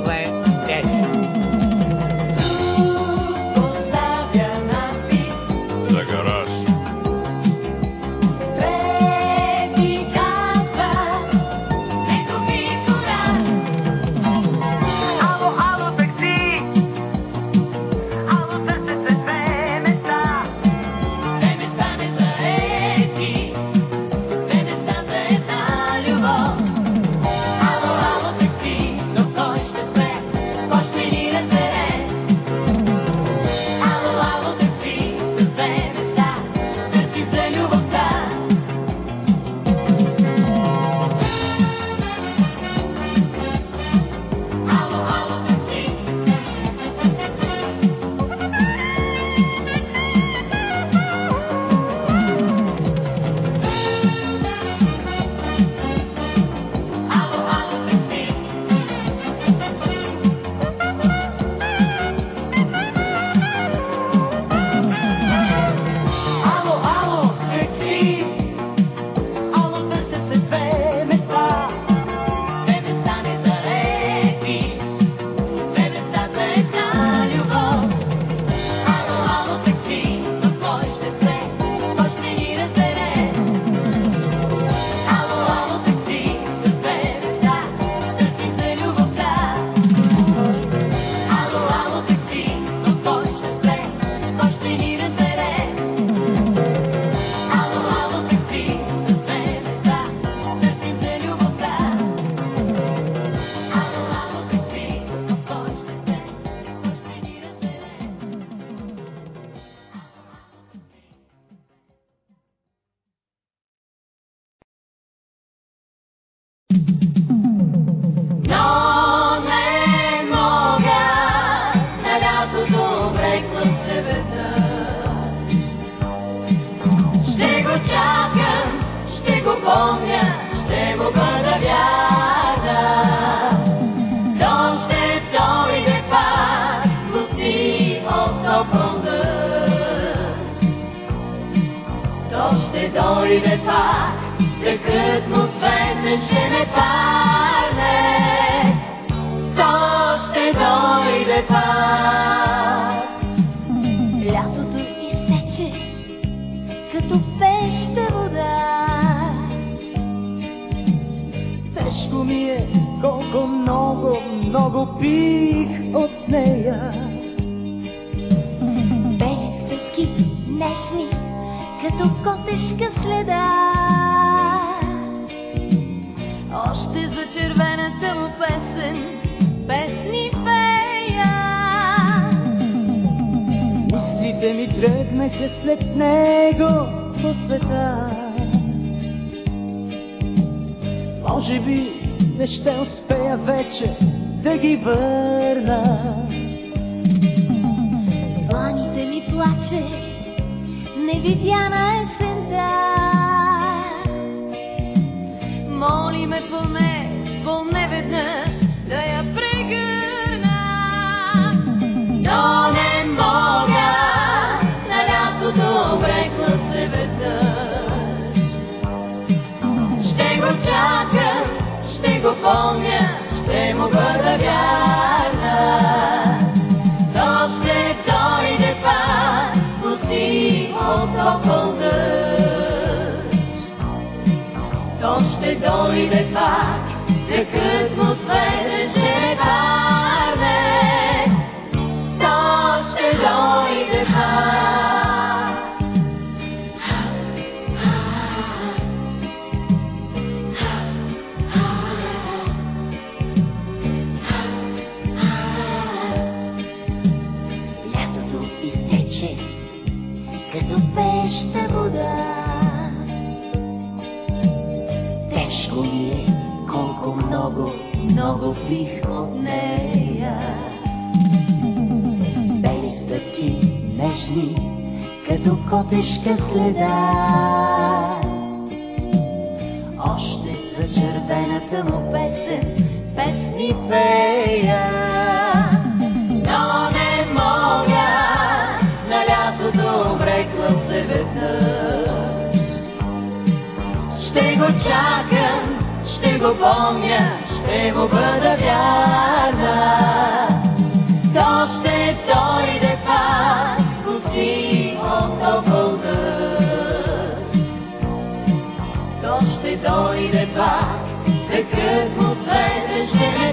driveway. море пак, Decât nu-ți vei ne pare чиято котешка следа. Още за червената му песен, песни фея. Мислите ми тръгнаха след него по света. Може би не ще успея вече да ги върна. Планите ми плаче, невидяна есента. Молиме поне, поне веднъж потешка следа. Още за червената му песен, песни пея. Но не мога, на лято добре, се веднъж. Ще го чакам, ще го помня, ще му бъда вярна.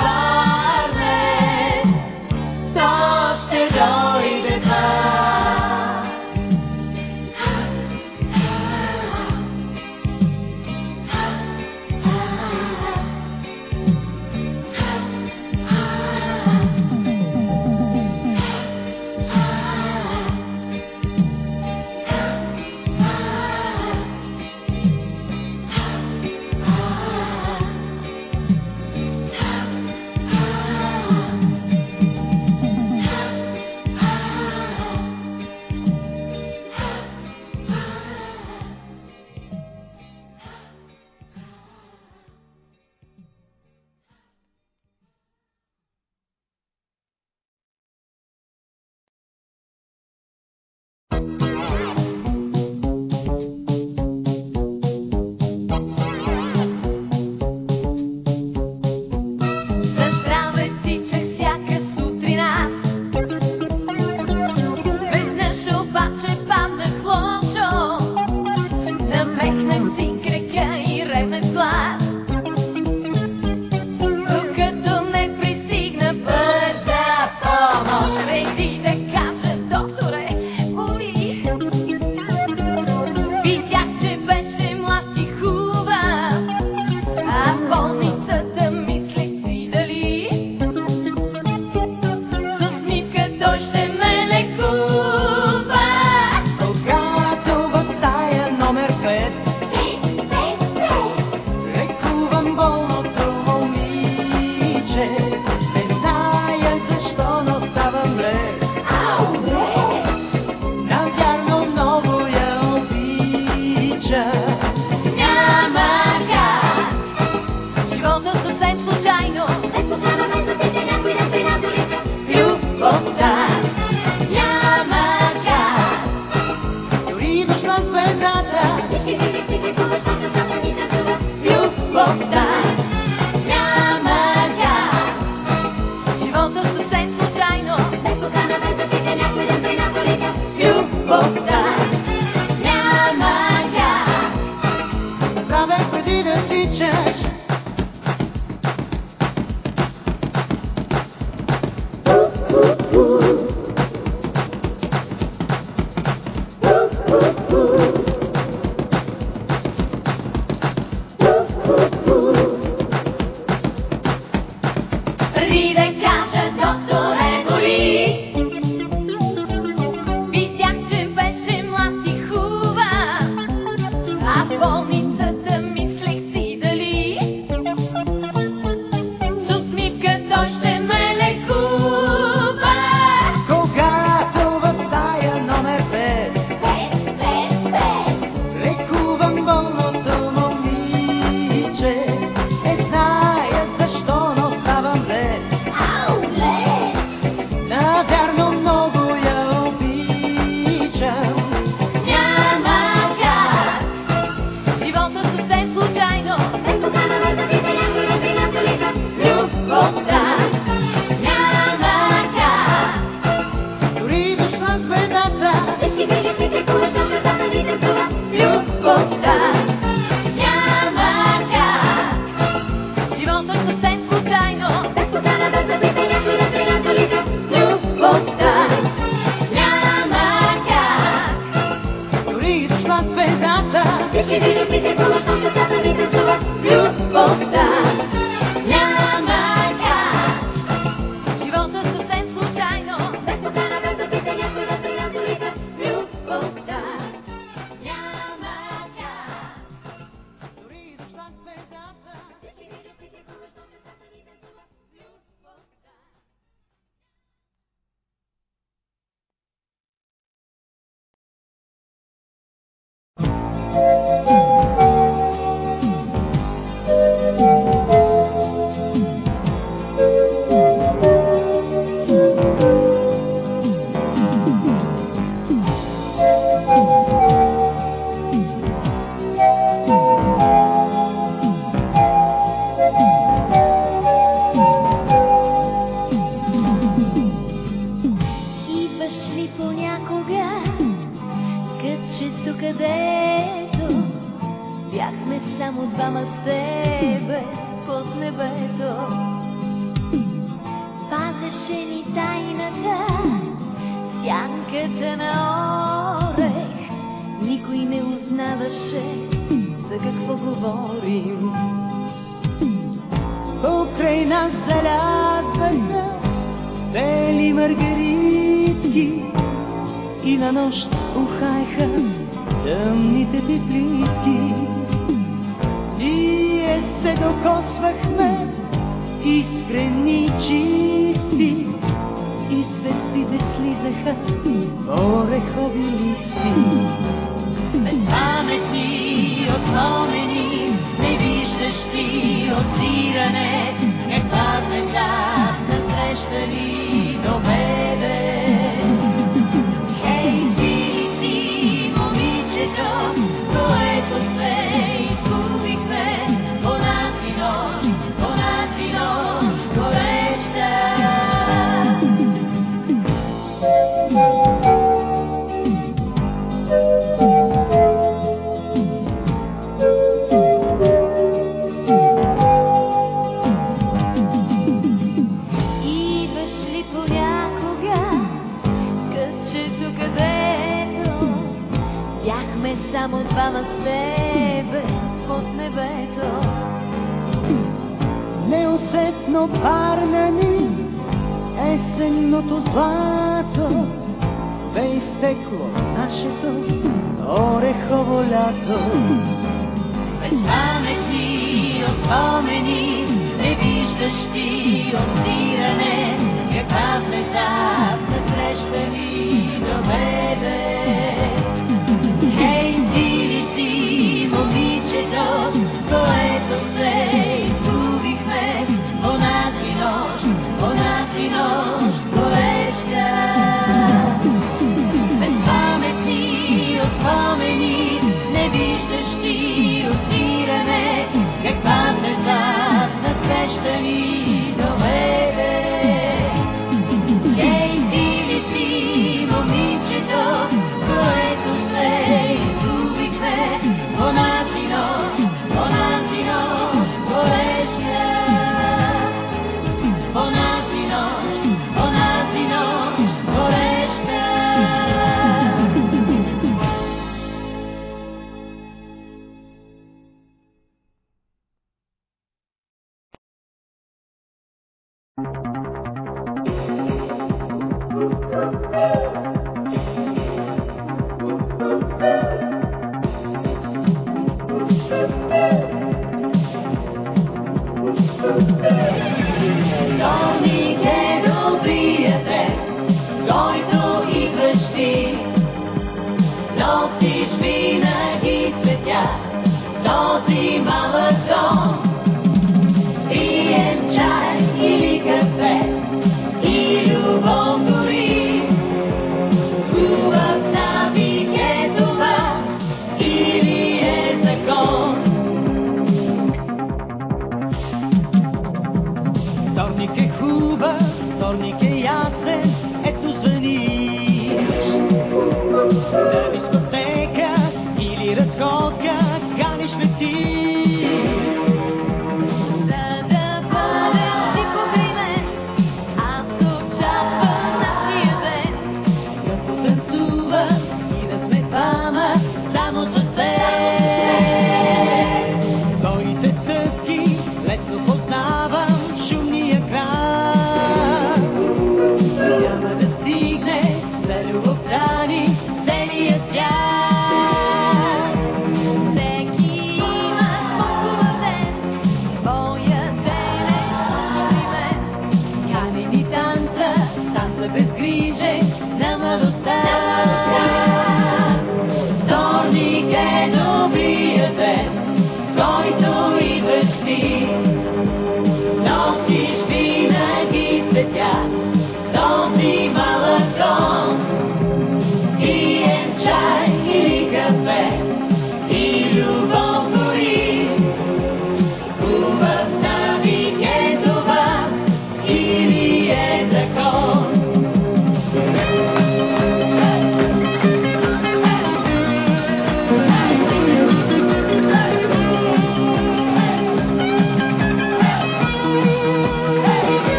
Ще verdad.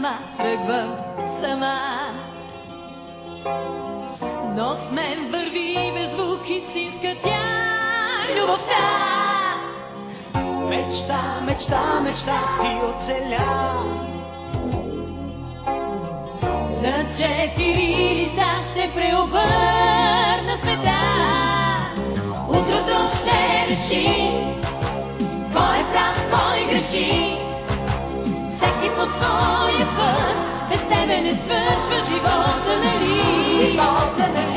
сама, тръгвам сама. Но с мен върви без звук истинска тя, любовта. Мечта, мечта, мечта ти оцеля. На четири лица ще преобърна света. Утрото ще реши Vivantes Nelly. the Nelly.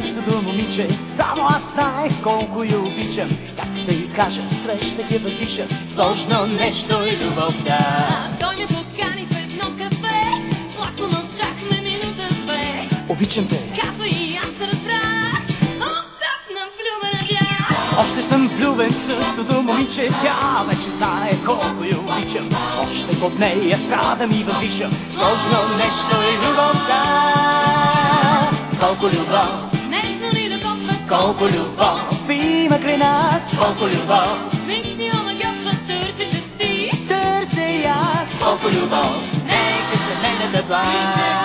мъжкото момиче. Само аз знаех колко я обичам. Как ще й кажа, срещах я въздиша. Сложно нещо и любовта. Той ме покани в едно кафе. Плако мълчахме минута две. Обичам те. Казва и аз разбрах. Отдавна влюбена бях. Още съм влюбен в същото момиче. Тя вече знае колко я обичам. Още под нея страдам и въздишам. Сложно нещо и любовта. Колко любов колко любов. Има край нас, колко любов. Вижте, ама гъбва, търсиш ти. Търся и аз, колко любов. Нека се мене да бъде.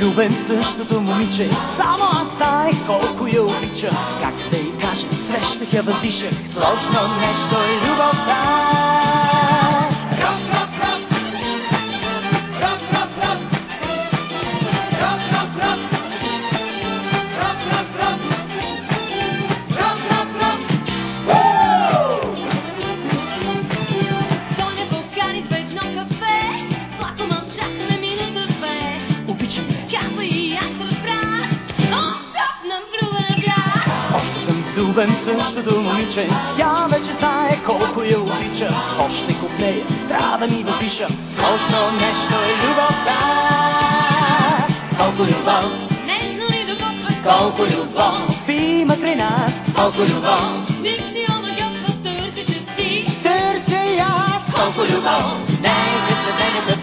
Любен същото момиче, само аз знае колко я обича, как се Niech wypiszę, ktoś to nie stoi, lubą tak. същото момиче. Тя вече знае колко я обича. Още куп нея трябва да ми допиша. Още нещо е любовта. Колко любов. Нежно ни докосва. Колко любов. Има при нас. Колко любов. Колко любов, най-вече мене да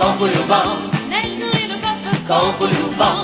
Колко любов, нежно ни докосва. Колко любов,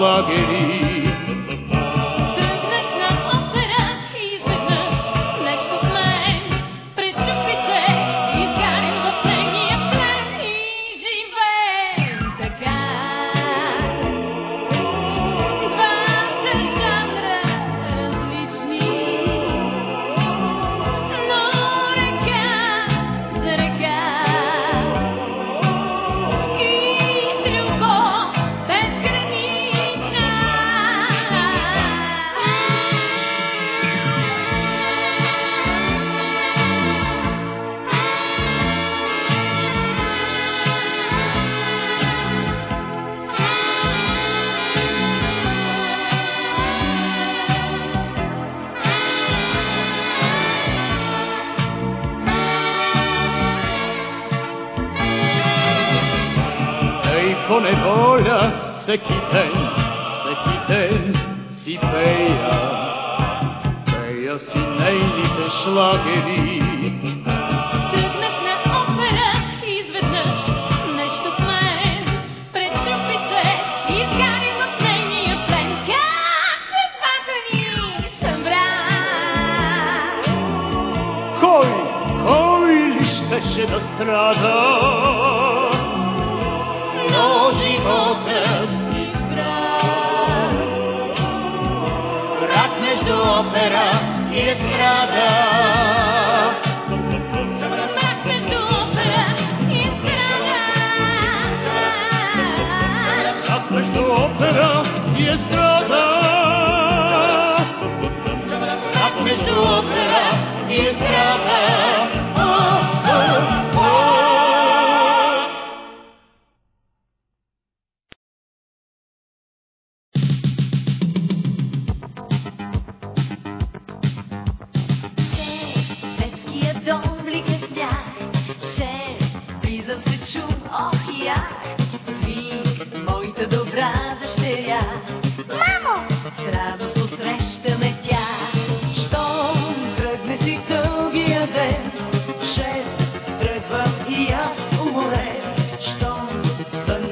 la. Lord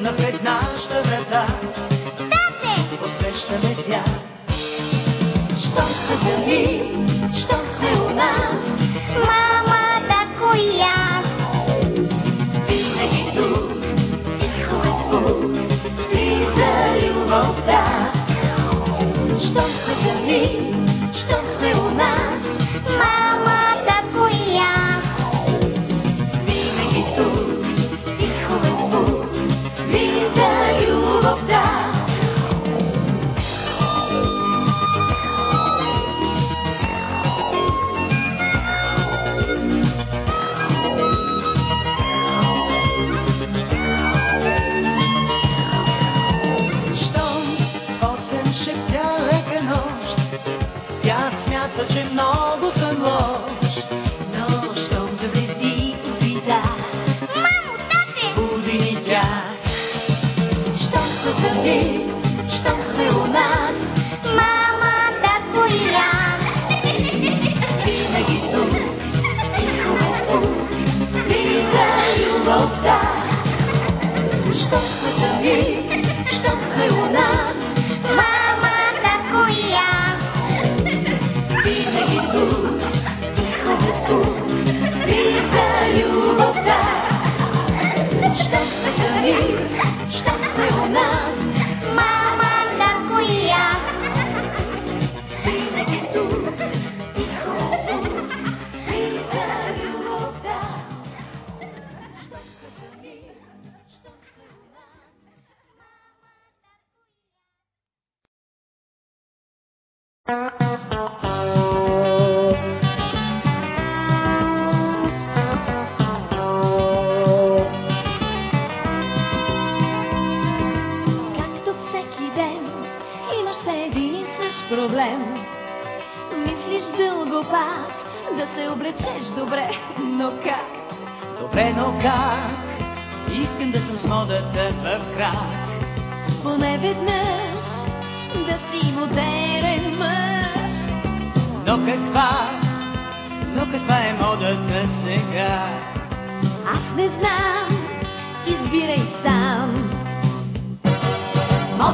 Седна пред нашата врата. Тате! Посрещаме тя. Щом се дали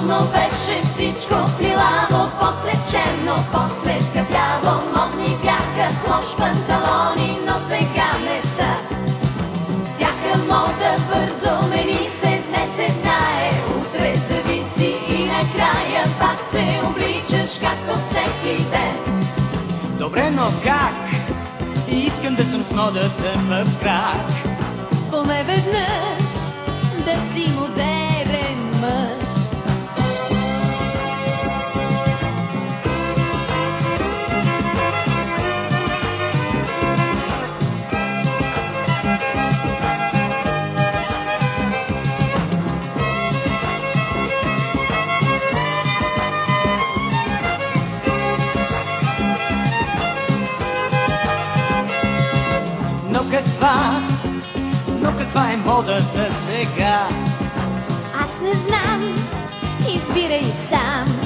Удобно беше всичко, плилаво, после черно, после скъпляво, модни бяха с лош панталони, но сега не са. Всяка мода бързо мени се, днес се знае, утре зависи и накрая пак се обличаш, както всеки ден. Добре, но как? Искам да съм с модата в крак. Поне веднъж да си модел. водеща сега. Аз не знам, избирай сам.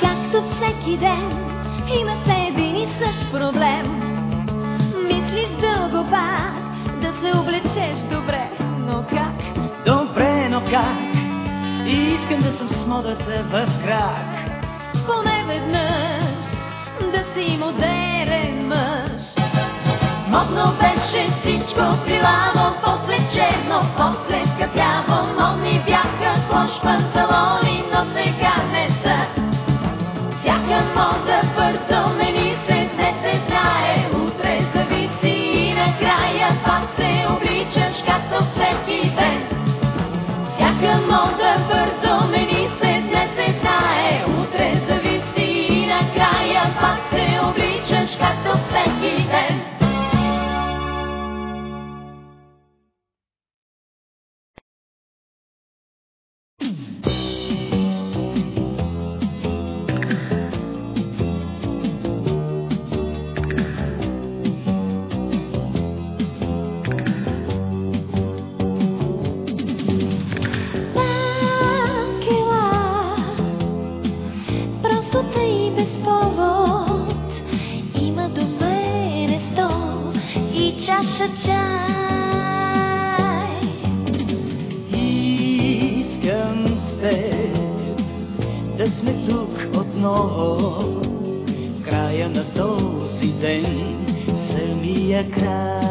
Както всеки ден, има се един и същ проблем. Мислиш дълго пак, да се облечеш добре, но как? Добре, но как? Искам да съм с модата в крак. Vila да сме тук отново, края на този ден, самия край.